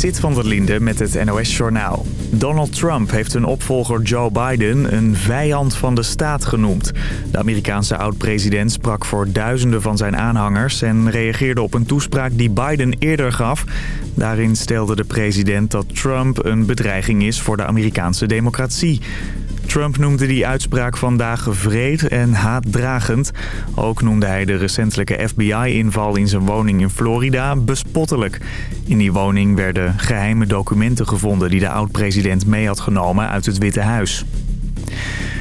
Zit van der Linde met het NOS-journaal. Donald Trump heeft zijn opvolger Joe Biden een vijand van de staat genoemd. De Amerikaanse oud-president sprak voor duizenden van zijn aanhangers... en reageerde op een toespraak die Biden eerder gaf. Daarin stelde de president dat Trump een bedreiging is voor de Amerikaanse democratie. Trump noemde die uitspraak vandaag wreed en haatdragend. Ook noemde hij de recentelijke FBI-inval in zijn woning in Florida bespottelijk. In die woning werden geheime documenten gevonden die de oud-president mee had genomen uit het Witte Huis.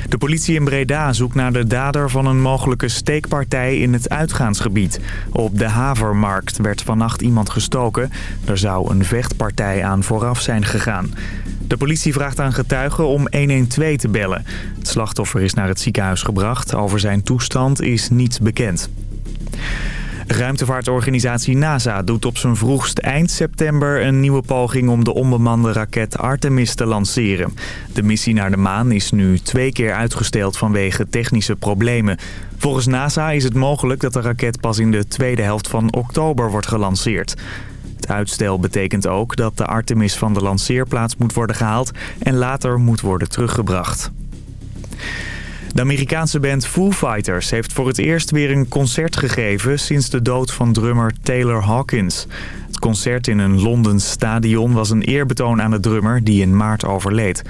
De politie in Breda zoekt naar de dader van een mogelijke steekpartij in het uitgaansgebied. Op de Havermarkt werd vannacht iemand gestoken. Er zou een vechtpartij aan vooraf zijn gegaan. De politie vraagt aan getuigen om 112 te bellen. Het slachtoffer is naar het ziekenhuis gebracht. Over zijn toestand is niets bekend. Ruimtevaartorganisatie NASA doet op zijn vroegst eind september een nieuwe poging om de onbemande raket Artemis te lanceren. De missie naar de maan is nu twee keer uitgesteld vanwege technische problemen. Volgens NASA is het mogelijk dat de raket pas in de tweede helft van oktober wordt gelanceerd. Het uitstel betekent ook dat de Artemis van de lanceerplaats moet worden gehaald en later moet worden teruggebracht. De Amerikaanse band Foo Fighters heeft voor het eerst weer een concert gegeven sinds de dood van drummer Taylor Hawkins. Het concert in een Londens stadion was een eerbetoon aan de drummer die in maart overleed.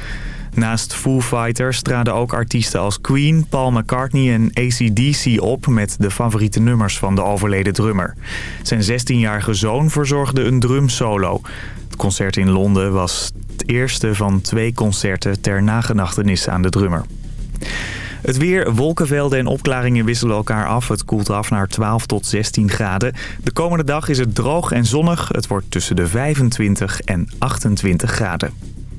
Naast Foo Fighters traden ook artiesten als Queen, Paul McCartney en ACDC op met de favoriete nummers van de overleden drummer. Zijn 16-jarige zoon verzorgde een drumsolo. Het concert in Londen was het eerste van twee concerten ter nagedachtenis aan de drummer. Het weer, wolkenvelden en opklaringen wisselen elkaar af. Het koelt af naar 12 tot 16 graden. De komende dag is het droog en zonnig. Het wordt tussen de 25 en 28 graden.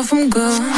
I'm gonna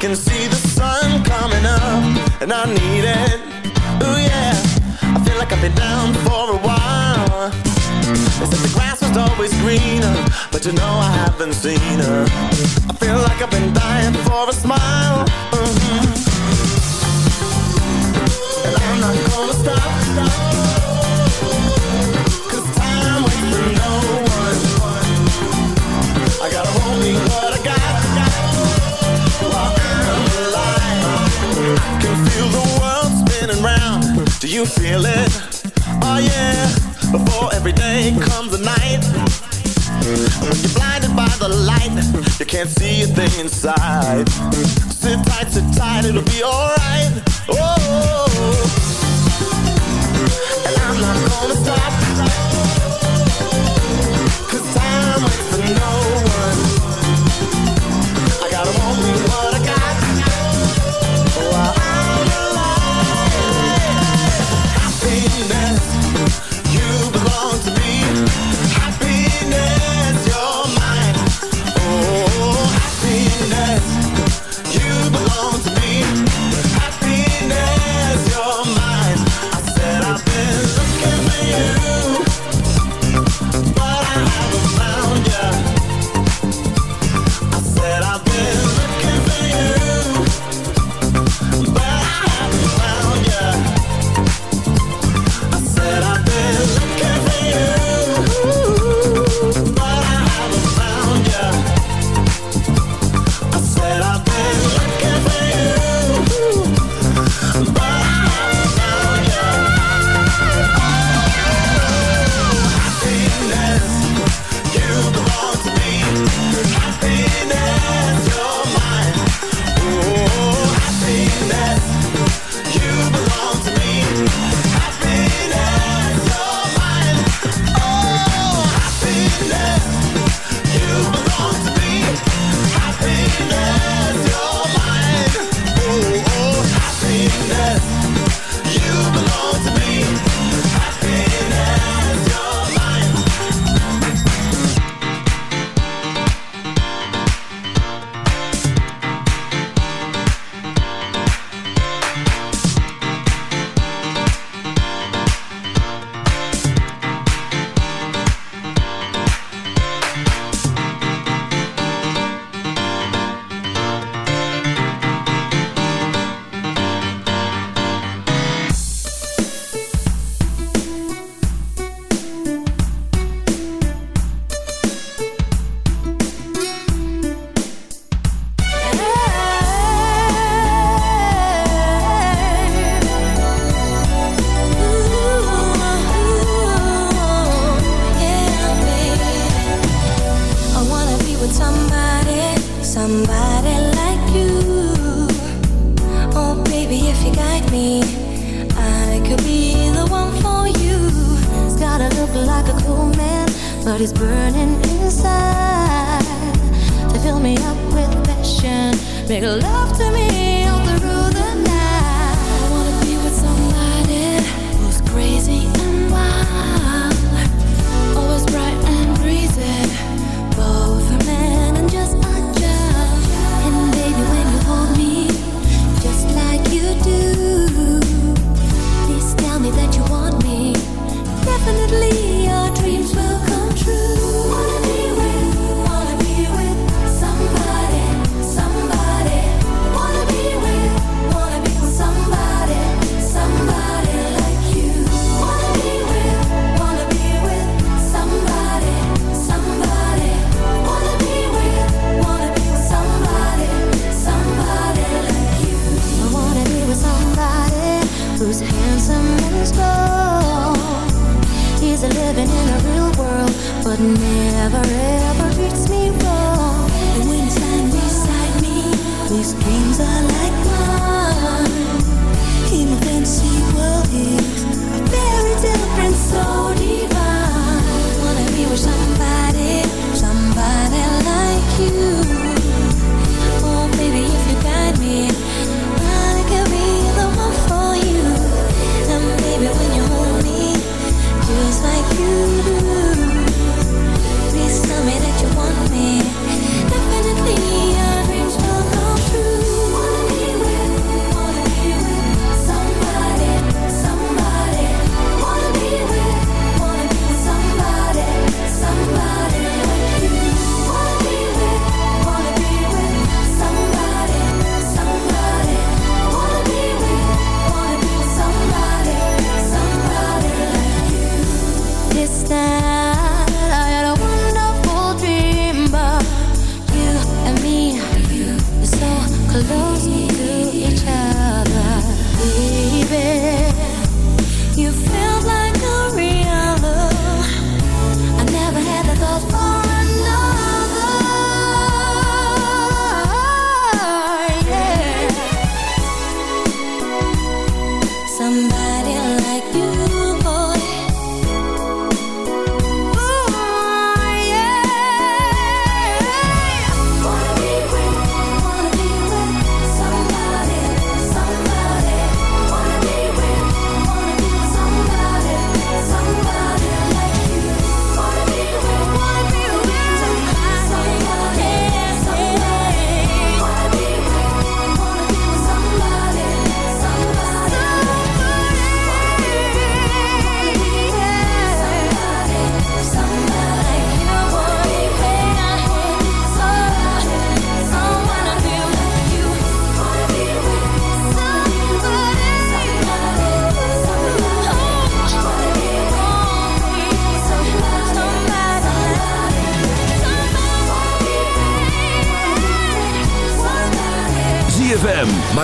can see the sun coming up, and I need it. Ooh yeah, I feel like I've been down for a while. They said the grass was always greener, but you know I haven't seen her. I feel like I've been dying for a smile. Mm -hmm. And I'm not gonna stop. stop. you feel it? Oh yeah, before every day comes a night. When you're blinded by the light. You can't see a thing inside. Sit tight, sit tight, it'll be alright. Oh, and I'm not gonna stop. Cause time waits for no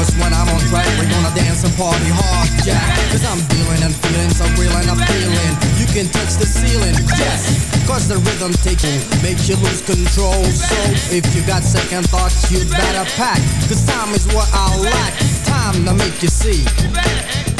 cause when I'm on track, we're gonna dance and party hard, yeah. Cause I'm dealing and feeling so real and appealing. You can touch the ceiling, yes. Cause the rhythm takes you, makes you lose control. So if you got second thoughts, you'd better pack. Cause time is what I lack. Time to make you see.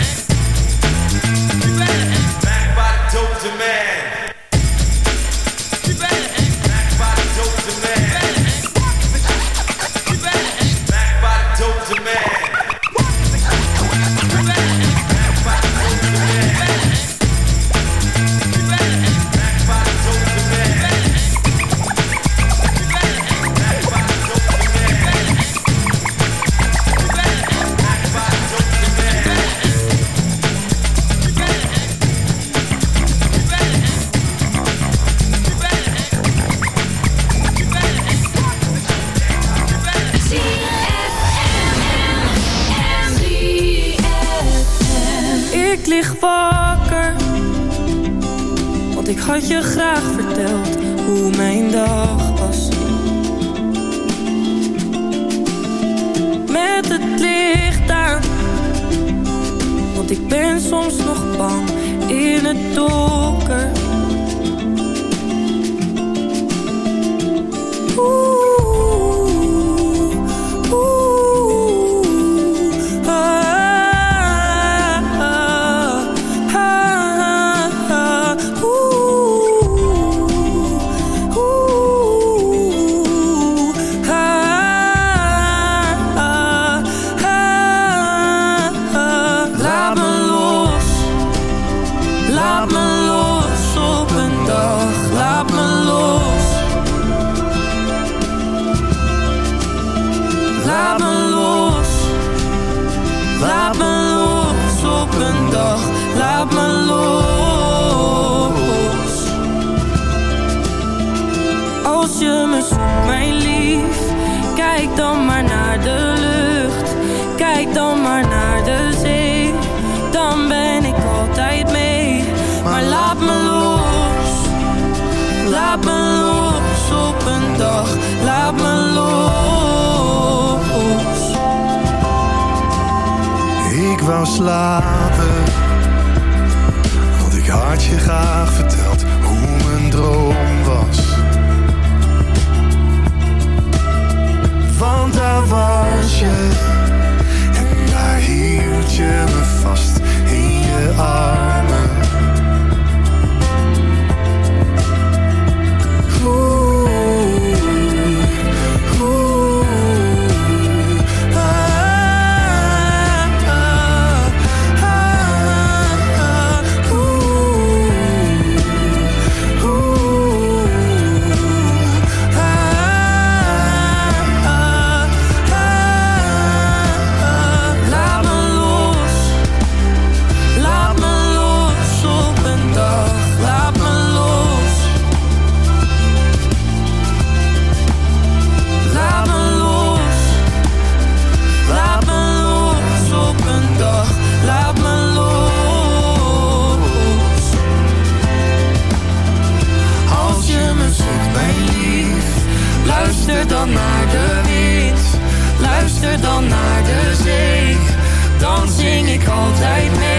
mijn lief. Kijk dan maar naar de lucht, kijk dan maar naar de zee. Dan ben ik altijd mee, maar laat me los. Laat me los op een dag, laat me los. Ik wou slapen, want ik had je graag verteld daar was je. En daar hield je me vast in je armen. 在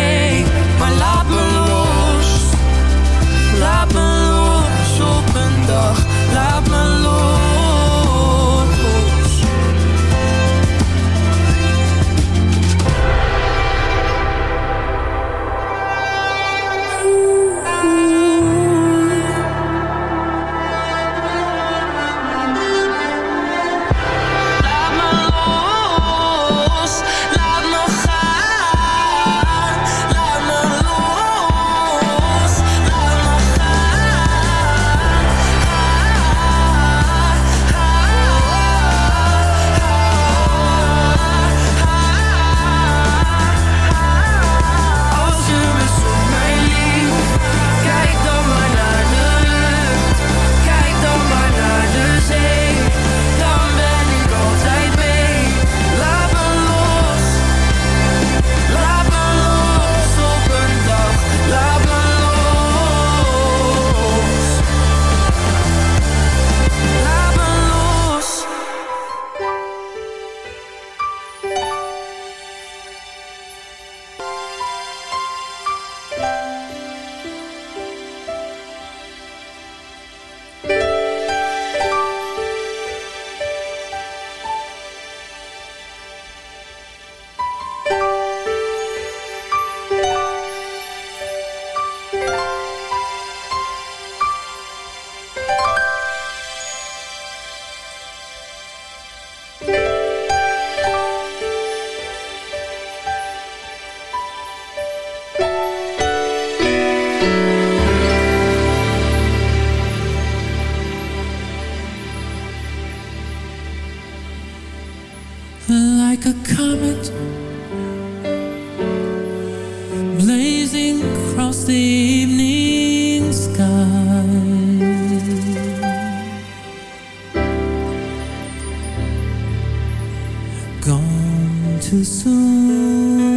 gone too soon.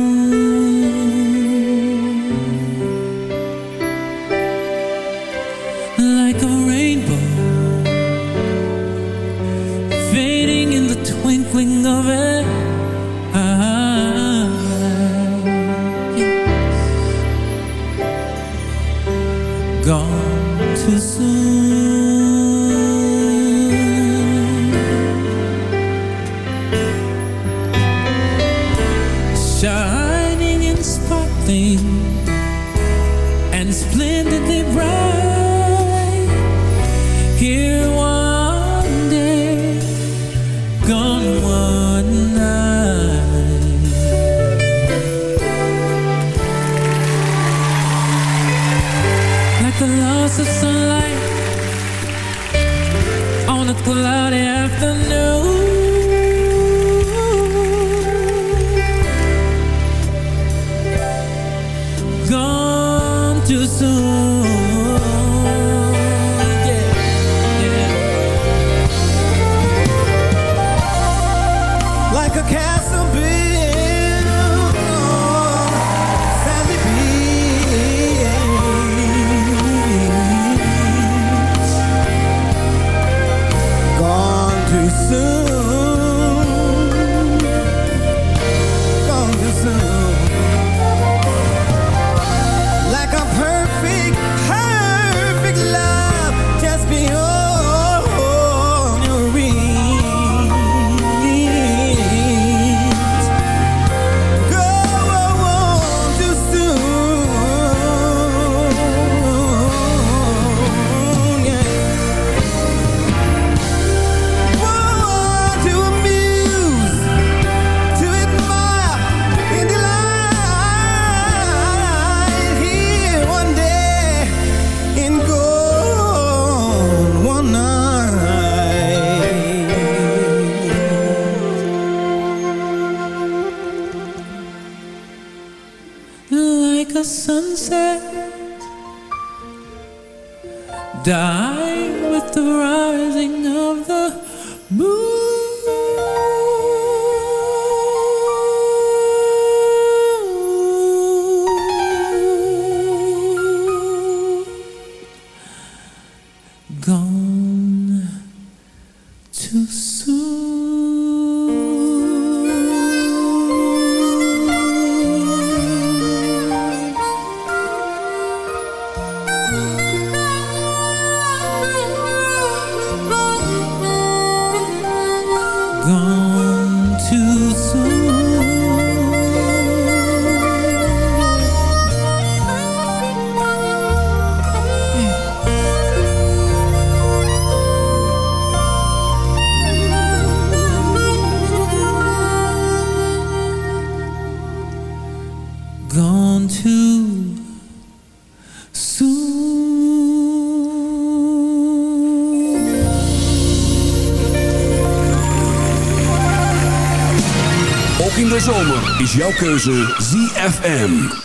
jouw keuze ZFM.